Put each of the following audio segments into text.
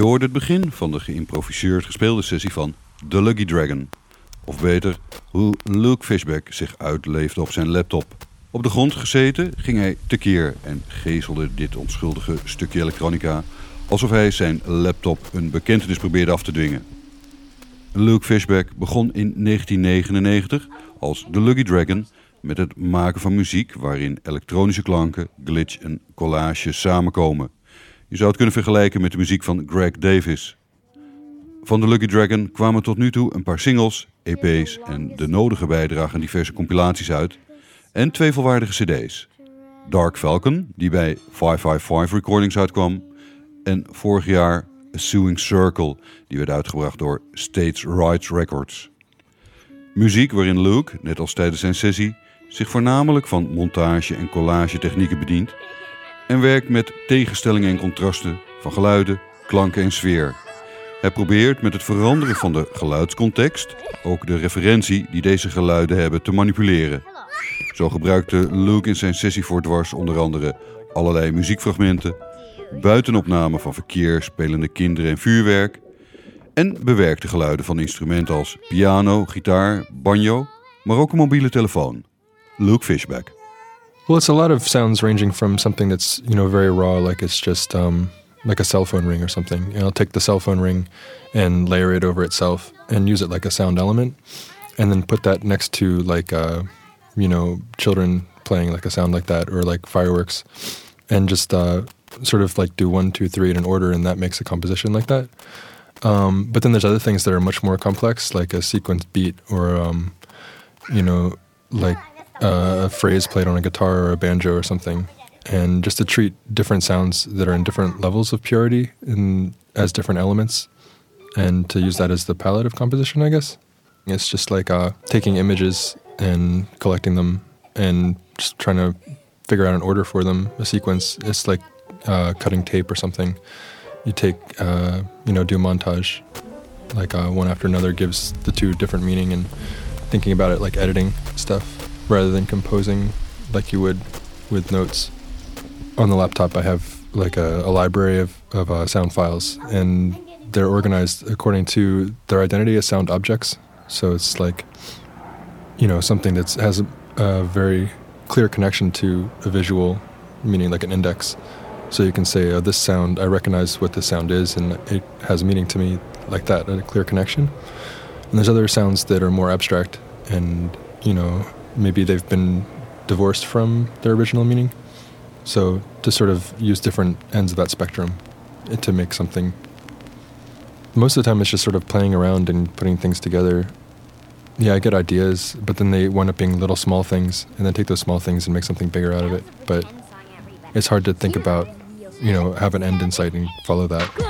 Je hoorde het begin van de geïmproviseerd gespeelde sessie van The Lucky Dragon. Of beter, hoe Luke Fishback zich uitleefde op zijn laptop. Op de grond gezeten ging hij tekeer en gezelde dit onschuldige stukje elektronica alsof hij zijn laptop een bekentenis probeerde af te dwingen. Luke Fishback begon in 1999 als The Lucky Dragon met het maken van muziek waarin elektronische klanken, glitch en collage samenkomen. Je zou het kunnen vergelijken met de muziek van Greg Davis. Van The Lucky Dragon kwamen tot nu toe een paar singles, EP's en de nodige bijdrage aan diverse compilaties uit. En twee volwaardige cd's. Dark Falcon, die bij 555 Recordings uitkwam. En vorig jaar A Suing Circle, die werd uitgebracht door States Rights Records. Muziek waarin Luke, net als tijdens zijn sessie, zich voornamelijk van montage en collage technieken bedient en werkt met tegenstellingen en contrasten van geluiden, klanken en sfeer. Hij probeert met het veranderen van de geluidscontext ook de referentie die deze geluiden hebben te manipuleren. Zo gebruikte Luke in zijn sessie voor dwars onder andere allerlei muziekfragmenten, buitenopnamen van verkeer, spelende kinderen en vuurwerk en bewerkte geluiden van instrumenten als piano, gitaar, banjo, maar ook een mobiele telefoon. Luke Fishback. Well, it's a lot of sounds ranging from something that's you know very raw, like it's just um, like a cell phone ring or something. And I'll take the cell phone ring and layer it over itself and use it like a sound element, and then put that next to like uh, you know children playing like a sound like that or like fireworks, and just uh, sort of like do one, two, three in an order, and that makes a composition like that. Um, but then there's other things that are much more complex, like a sequence beat or um, you know like a phrase played on a guitar or a banjo or something, and just to treat different sounds that are in different levels of purity as different elements, and to use that as the palette of composition, I guess. It's just like uh, taking images and collecting them and just trying to figure out an order for them, a sequence. It's like uh, cutting tape or something. You take, uh, you know, do montage, like uh, one after another gives the two different meaning, and thinking about it like editing stuff rather than composing like you would with notes. On the laptop, I have like a, a library of, of uh, sound files, and they're organized according to their identity as sound objects. So it's like, you know, something that has a, a very clear connection to a visual, meaning like an index. So you can say, oh, this sound, I recognize what this sound is, and it has meaning to me like that, a clear connection. And there's other sounds that are more abstract and, you know, maybe they've been divorced from their original meaning. So to sort of use different ends of that spectrum eh, to make something. Most of the time, it's just sort of playing around and putting things together. Yeah, I get ideas, but then they wind up being little small things, and then take those small things and make something bigger out of it. But it's hard to think about you know, have an end in sight and follow that.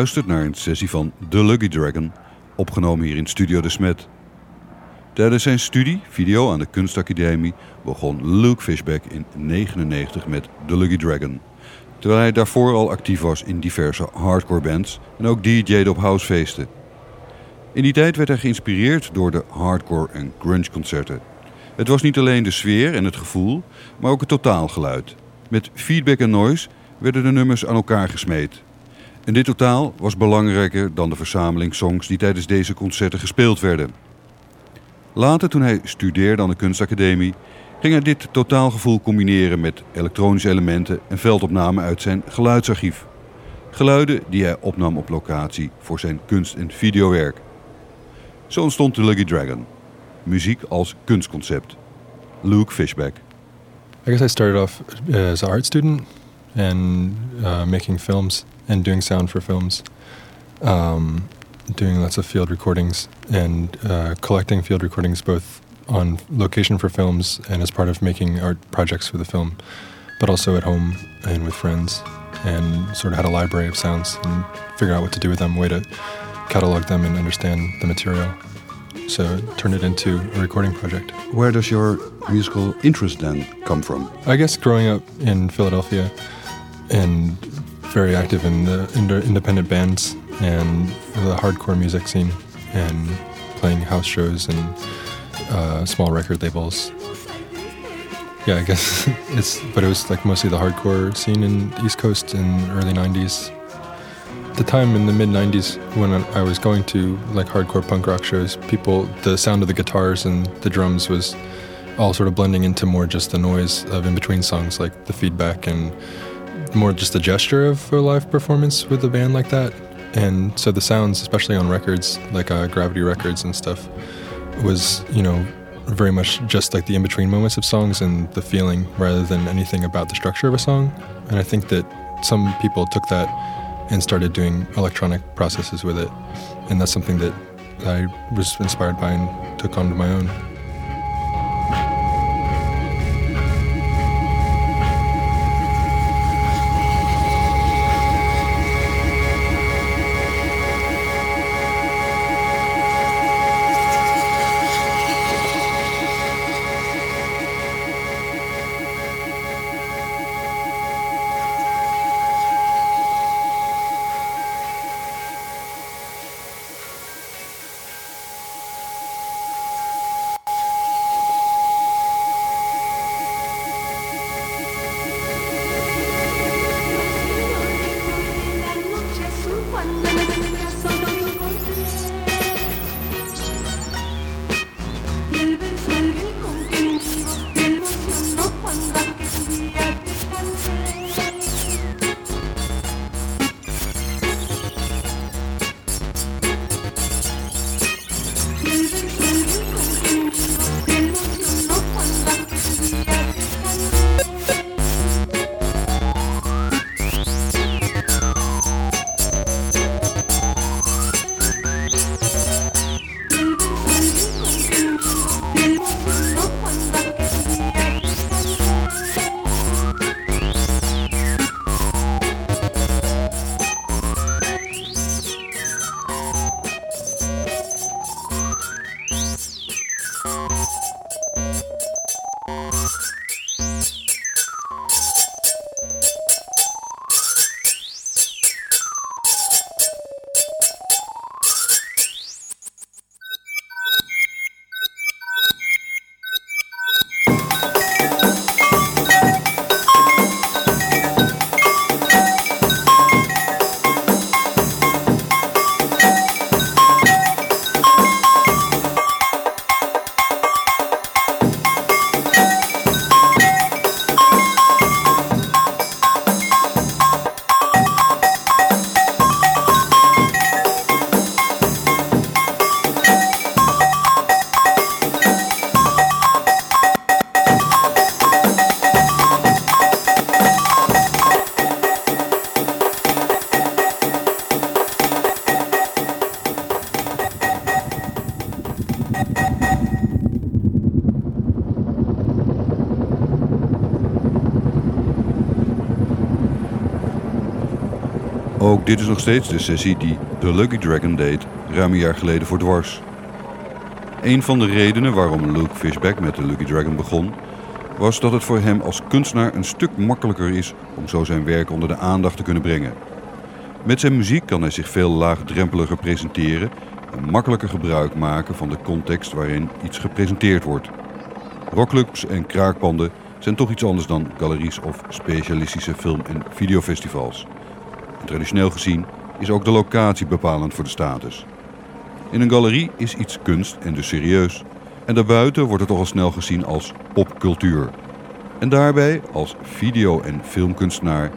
naar een sessie van The Lucky Dragon, opgenomen hier in Studio De Smet. Tijdens zijn studie video aan de Kunstacademie begon Luke Fishback in 1999 met The Lucky Dragon. Terwijl hij daarvoor al actief was in diverse hardcore bands en ook DJ'de op housefeesten. In die tijd werd hij geïnspireerd door de hardcore en grunge concerten. Het was niet alleen de sfeer en het gevoel, maar ook het totaalgeluid. Met feedback en noise werden de nummers aan elkaar gesmeed. En dit totaal was belangrijker dan de verzameling songs die tijdens deze concerten gespeeld werden. Later, toen hij studeerde aan de kunstacademie, ging hij dit totaalgevoel combineren met elektronische elementen en veldopnamen uit zijn geluidsarchief. Geluiden die hij opnam op locatie voor zijn kunst- en videowerk. Zo ontstond The Lucky Dragon. Muziek als kunstconcept. Luke Fishback. I guess I started off uh, as an art student and uh, making films and doing sound for films, um, doing lots of field recordings and uh, collecting field recordings both on location for films and as part of making art projects for the film, but also at home and with friends, and sort of had a library of sounds and figure out what to do with them, way to catalog them and understand the material. So turned it into a recording project. Where does your musical interest then come from? I guess growing up in Philadelphia and very active in the ind- independent bands and the hardcore music scene and playing house shows and uh, small record labels. Yeah, I guess it's, but it was like mostly the hardcore scene in East Coast in early 90s. The time in the mid 90s when I was going to like hardcore punk rock shows, people, the sound of the guitars and the drums was all sort of blending into more just the noise of in between songs, like the feedback and more just the gesture of a live performance with a band like that. And so the sounds, especially on records like uh, Gravity Records and stuff, was you know very much just like the in between moments of songs and the feeling rather than anything about the structure of a song. And I think that some people took that and started doing electronic processes with it, and that's something that I was inspired by and took onto my own. Dit is nog steeds de sessie die The Lucky Dragon deed ruim een jaar geleden voor dwars. Een van de redenen waarom Luke Fishback met The Lucky Dragon begon, was dat het voor hem als kunstenaar een stuk makkelijker is om zo zijn werk onder de aandacht te kunnen brengen. Met zijn muziek kan hij zich veel laagdrempeliger presenteren en makkelijker gebruik maken van de context waarin iets gepresenteerd wordt. Rockclubs en kraakpanden zijn toch iets anders dan galeries of specialistische film- en videofestivals. Traditioneel gezien is ook de locatie bepalend voor de status. In een galerie is iets kunst en dus serieus. En daarbuiten wordt het toch al snel gezien als popcultuur. En daarbij, als video- en filmkunstenaar,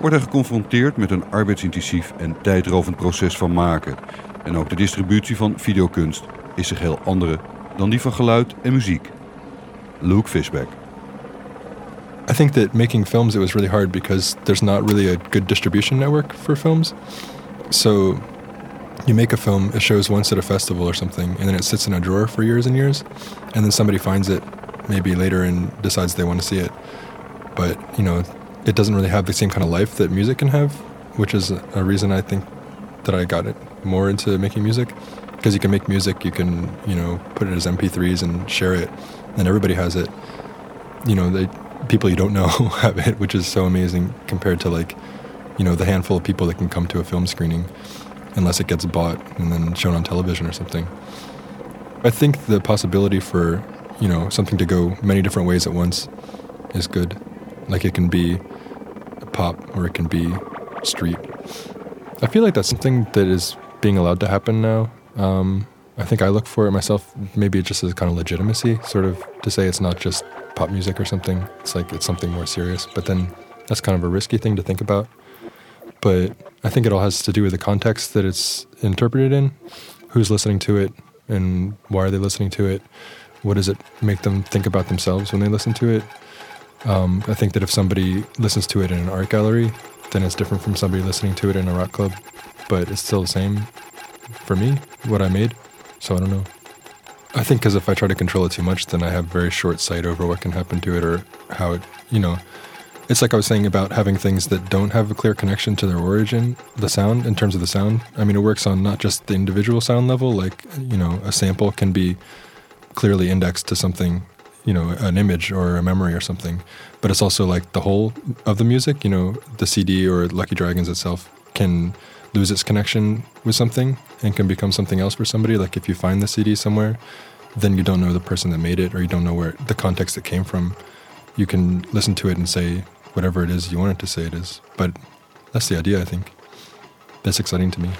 wordt hij geconfronteerd met een arbeidsintensief en tijdrovend proces van maken. En ook de distributie van videokunst is een heel andere dan die van geluid en muziek. Luke Fishback. I think that making films it was really hard because there's not really a good distribution network for films. So you make a film, it shows once at a festival or something, and then it sits in a drawer for years and years, and then somebody finds it maybe later and decides they want to see it. But you know, it doesn't really have the same kind of life that music can have, which is a reason I think that I got it more into making music because you can make music, you can you know put it as MP3s and share it, and everybody has it. You know, they people you don't know have it, which is so amazing compared to like you know the handful of people that can come to a film screening unless it gets bought and then shown on television or something. I think the possibility for you know something to go many different ways at once is good. Like it can be pop or it can be street. I feel like that's something that is being allowed to happen now. Um, I think I look for it myself. Maybe it just as kind of legitimacy, sort of to say it's not just pop music or something. It's like it's something more serious. But then that's kind of a risky thing to think about. But I think it all has to do with the context that it's interpreted in, who's listening to it, and why are they listening to it. What does it make them think about themselves when they listen to it? Um, I think that if somebody listens to it in an art gallery, then it's different from somebody listening to it in a rock club, but it's still the same for me, what I made. So I don't know. I think because if I try to control it too much, then I have very short sight over what can happen to it or how it, you know. It's like I was saying about having things that don't have a clear connection to their origin, the sound, in terms of the sound. I mean, it works on not just the individual sound level, like, you know, a sample can be clearly indexed to something, you know, an image or a memory or something, but it's also like the whole of the music, you know, the CD or Lucky Dragons itself can lose its connection with something and can become something else for somebody. Like if you find the CD somewhere, then you don't know the person that made it or you don't know where the context it came from. You can listen to it and say whatever it is you want it to say it is. But that's the idea, I think. That's exciting to me.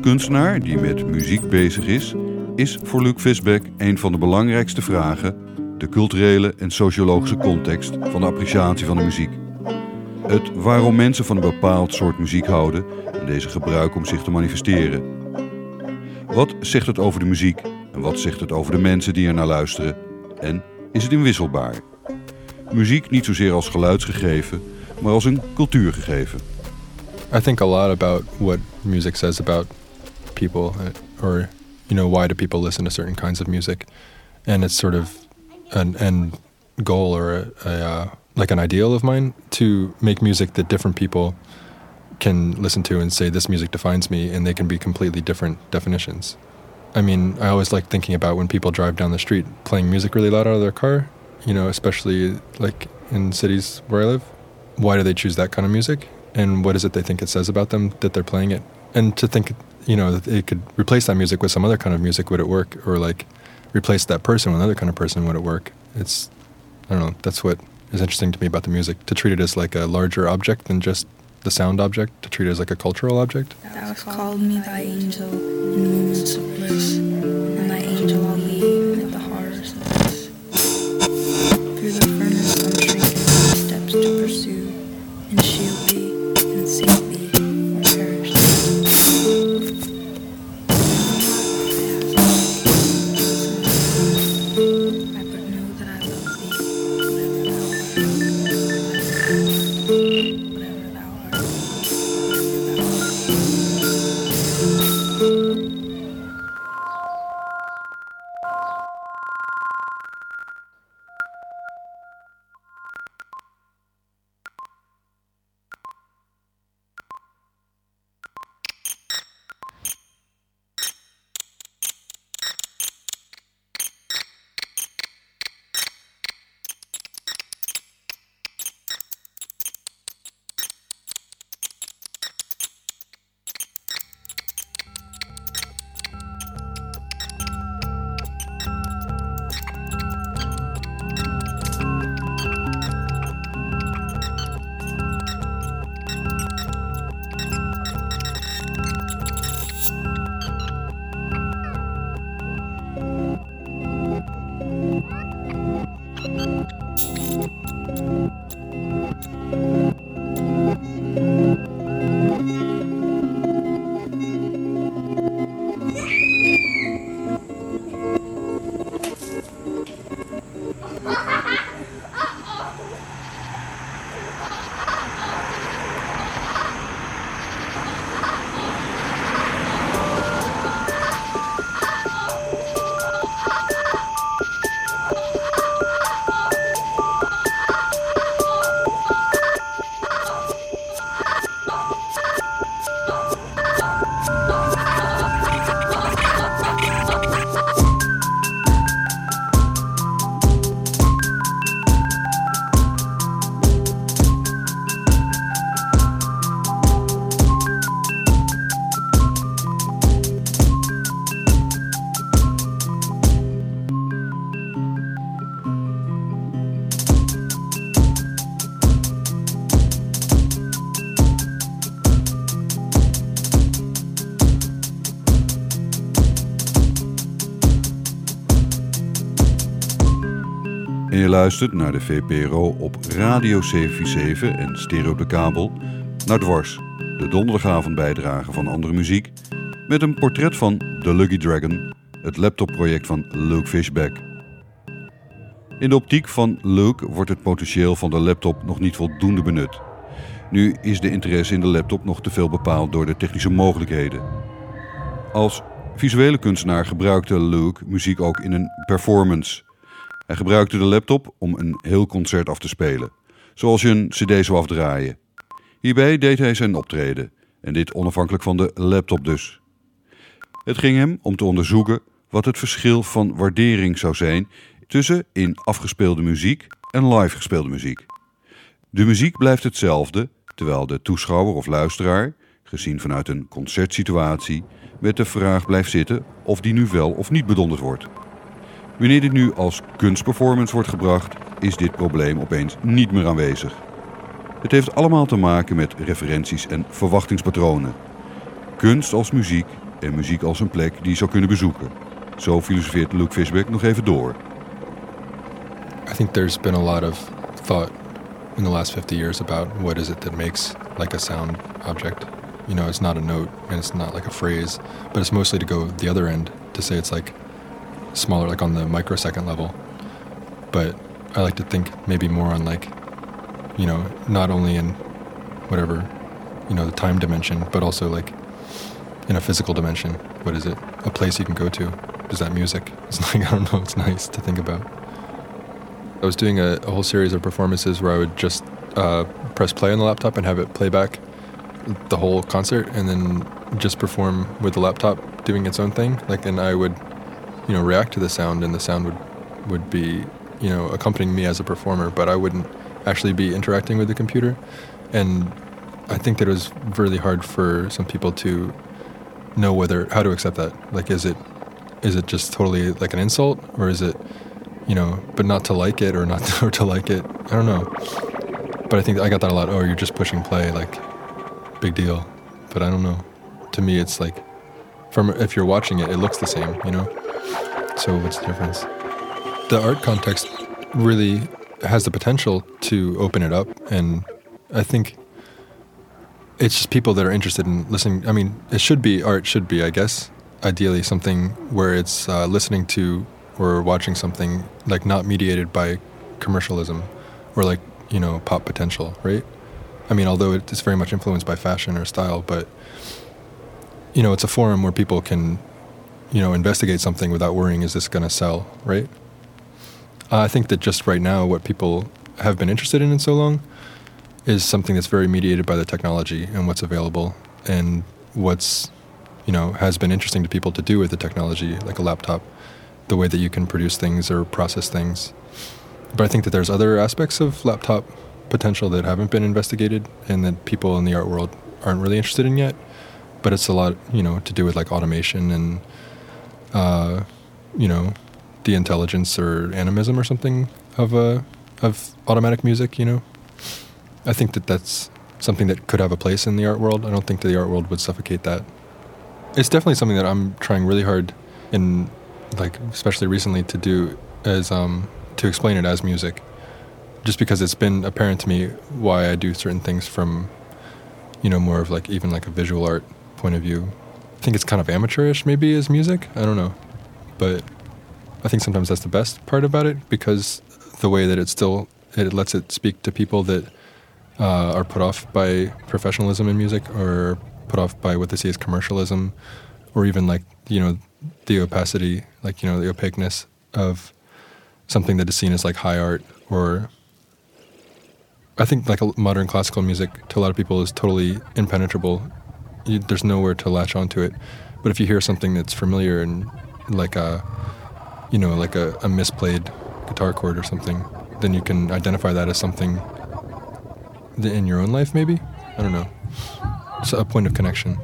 Kunstenaar die met muziek bezig is, is voor Luc Visbeck een van de belangrijkste vragen de culturele en sociologische context van de appreciatie van de muziek. Het waarom mensen van een bepaald soort muziek houden en deze gebruiken om zich te manifesteren. Wat zegt het over de muziek en wat zegt het over de mensen die er naar luisteren? En is het inwisselbaar? Muziek niet zozeer als geluidsgegeven, maar als een cultuurgegeven. I think a lot about what music says about people, uh, or you know, why do people listen to certain kinds of music, and it's sort of an end goal or a, a uh, like an ideal of mine to make music that different people can listen to and say this music defines me, and they can be completely different definitions. I mean, I always like thinking about when people drive down the street playing music really loud out of their car, you know, especially like in cities where I live. Why do they choose that kind of music? And what is it they think it says about them that they're playing it? And to think, you know, it could replace that music with some other kind of music, would it work? Or like replace that person with another kind of person, would it work? It's, I don't know, that's what is interesting to me about the music. To treat it as like a larger object than just the sound object, to treat it as like a cultural object. Thou hast called me thy angel in moments of bliss, and thy angel luistert naar de VPRO op Radio 747 en stereo de kabel naar Dwars, de donderdagavond bijdrage van Andere Muziek met een portret van The Lucky Dragon, het laptopproject van Luke Fishback. In de optiek van Luke wordt het potentieel van de laptop nog niet voldoende benut. Nu is de interesse in de laptop nog te veel bepaald door de technische mogelijkheden. Als visuele kunstenaar gebruikte Luke muziek ook in een performance. Hij gebruikte de laptop om een heel concert af te spelen, zoals je een cd zou afdraaien. Hierbij deed hij zijn optreden, en dit onafhankelijk van de laptop dus. Het ging hem om te onderzoeken wat het verschil van waardering zou zijn tussen in afgespeelde muziek en live gespeelde muziek. De muziek blijft hetzelfde, terwijl de toeschouwer of luisteraar, gezien vanuit een concertsituatie, met de vraag blijft zitten of die nu wel of niet bedonderd wordt. Wanneer dit nu als kunstperformance wordt gebracht, is dit probleem opeens niet meer aanwezig. Het heeft allemaal te maken met referenties en verwachtingspatronen. Kunst als muziek en muziek als een plek die je zou kunnen bezoeken. Zo filosofeert Luke Fishback nog even door. I think there's been a lot of thought in the last 50 years about what is it that makes like a sound object. You know, it's not a note and it's not like a phrase, but it's mostly to go the other end to say it's like smaller, like on the microsecond level. But I like to think maybe more on like, you know, not only in whatever, you know, the time dimension, but also like in a physical dimension. What is it? A place you can go to. Is that music? It's like, I don't know, it's nice to think about. I was doing a, a whole series of performances where I would just uh, press play on the laptop and have it play back the whole concert, and then just perform with the laptop doing its own thing. Like, and I would, you know, react to the sound, and the sound would would be, you know, accompanying me as a performer, but I wouldn't actually be interacting with the computer. And I think that it was really hard for some people to know whether how to accept that. Like, is it is it just totally like an insult, or is it you know, but not to like it or not to, or to like it. I don't know. But I think I got that a lot. Oh, you're just pushing play, like big deal. But I don't know. To me, it's like from if you're watching it, it looks the same, you know. So what's the difference? The art context really has the potential to open it up, and I think it's just people that are interested in listening. I mean, it should be art. Should be, I guess, ideally something where it's uh, listening to or watching something like not mediated by commercialism or like you know pop potential right i mean although it's very much influenced by fashion or style but you know it's a forum where people can you know investigate something without worrying is this going to sell right i think that just right now what people have been interested in in so long is something that's very mediated by the technology and what's available and what's you know has been interesting to people to do with the technology like a laptop the way that you can produce things or process things. But I think that there's other aspects of laptop potential that haven't been investigated and that people in the art world aren't really interested in yet. But it's a lot, you know, to do with like automation and, uh, you know, the intelligence or animism or something of uh, of automatic music. You know, I think that that's something that could have a place in the art world. I don't think that the art world would suffocate that. It's definitely something that I'm trying really hard in like especially recently to do is um, to explain it as music just because it's been apparent to me why I do certain things from you know more of like even like a visual art point of view think it's kind of amateurish maybe as music I don't know but I think sometimes that's the best part about it because the way that it still it lets it speak to people that uh, are put off by professionalism in music or put off by what they see as commercialism or even like you know the opacity, like you know, the opaqueness of something that is seen as like high art, or I think like modern classical music to a lot of people is totally impenetrable. You, there's nowhere to latch onto it. But if you hear something that's familiar and like a, you know, like a, a misplayed guitar chord or something, then you can identify that as something in your own life, maybe. I don't know. It's a point of connection.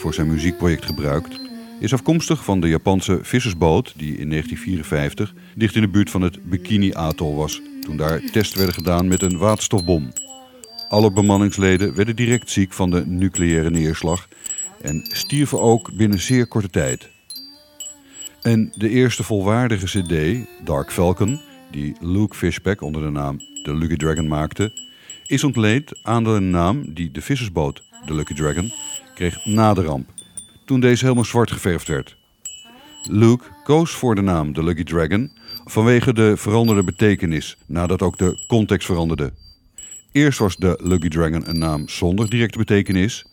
Voor zijn muziekproject gebruikt, is afkomstig van de Japanse vissersboot die in 1954 dicht in de buurt van het Bikini Atoll was, toen daar tests werden gedaan met een waterstofbom. Alle bemanningsleden werden direct ziek van de nucleaire neerslag en stierven ook binnen zeer korte tijd. En de eerste volwaardige CD, Dark Falcon, die Luke Fishback onder de naam The Lucky Dragon maakte, is ontleend aan de naam die de vissersboot, de Lucky Dragon, kreeg na de ramp, toen deze helemaal zwart geverfd werd. Luke koos voor de naam The Lucky Dragon vanwege de veranderde betekenis nadat ook de context veranderde. Eerst was de Lucky Dragon een naam zonder directe betekenis.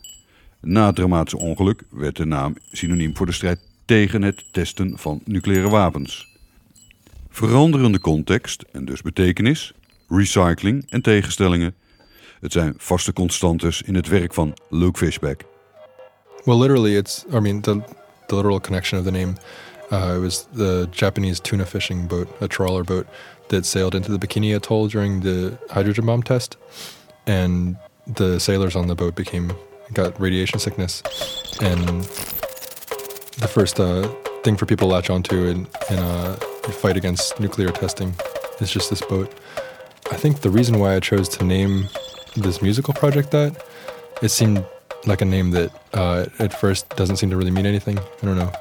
Na het dramatische ongeluk werd de naam synoniem voor de strijd tegen het testen van nucleaire wapens. Veranderende context en dus betekenis, recycling en tegenstellingen. Het zijn vaste constantes in het werk van Luke Fishback. Well, literally, it's, I mean, the, the literal connection of the name. Uh, it was the Japanese tuna fishing boat, a trawler boat, that sailed into the Bikini Atoll during the hydrogen bomb test. And the sailors on the boat became, got radiation sickness. And the first uh, thing for people to latch onto in, in a fight against nuclear testing is just this boat. I think the reason why I chose to name this musical project that, it seemed like a name that uh, at first doesn't seem to really mean anything. I don't know.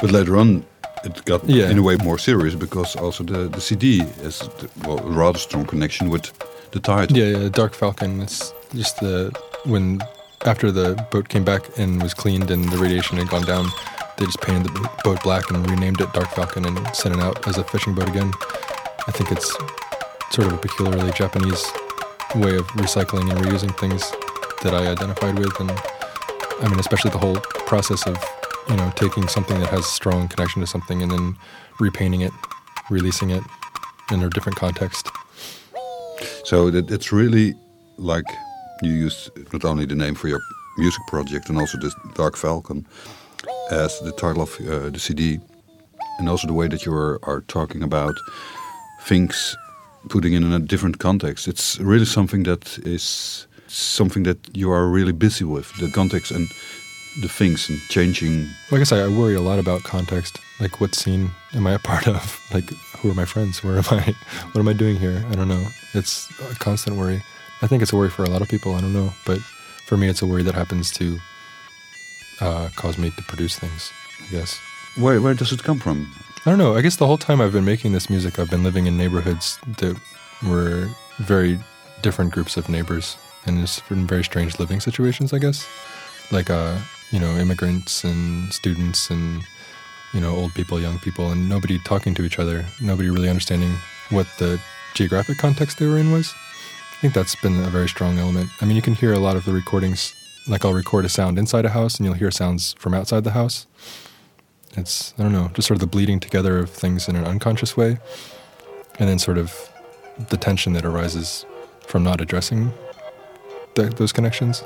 But later on, it got Yeah. in a way more serious because also the, the CD has well, a rather strong connection with the title. Yeah, yeah, Dark Falcon. It's just the when after the boat came back and was cleaned and the radiation had gone down, they just painted the boat black and renamed it Dark Falcon and sent it out as a fishing boat again. I think it's sort of a peculiarly Japanese way of recycling and reusing things that I identified with, and I mean, especially the whole process of you know taking something that has strong connection to something and then repainting it, releasing it in a different context. So it's really like you use not only the name for your music project and also this Dark Falcon as the title of uh, the CD, and also the way that you are, are talking about things putting in a different context. It's really something that is something that you are really busy with the context and the things and changing. Well, I guess I, I worry a lot about context. Like, what scene am I a part of? Like, who are my friends? Where am I? What am I doing here? I don't know. It's a constant worry. I think it's a worry for a lot of people. I don't know, but for me, it's a worry that happens to uh, cause me to produce things. I guess. Where where does it come from? I don't know. I guess the whole time I've been making this music, I've been living in neighborhoods that were very different groups of neighbors, and it's been very strange living situations. I guess, like uh, you know, immigrants and students, and you know, old people, young people, and nobody talking to each other. Nobody really understanding what the geographic context they were in was. I think that's been a very strong element. I mean, you can hear a lot of the recordings. Like I'll record a sound inside a house, and you'll hear sounds from outside the house it's I don't know, just sort of the bleeding together of things in an unconscious way, and then sort of the tension that arises from not addressing th- those connections.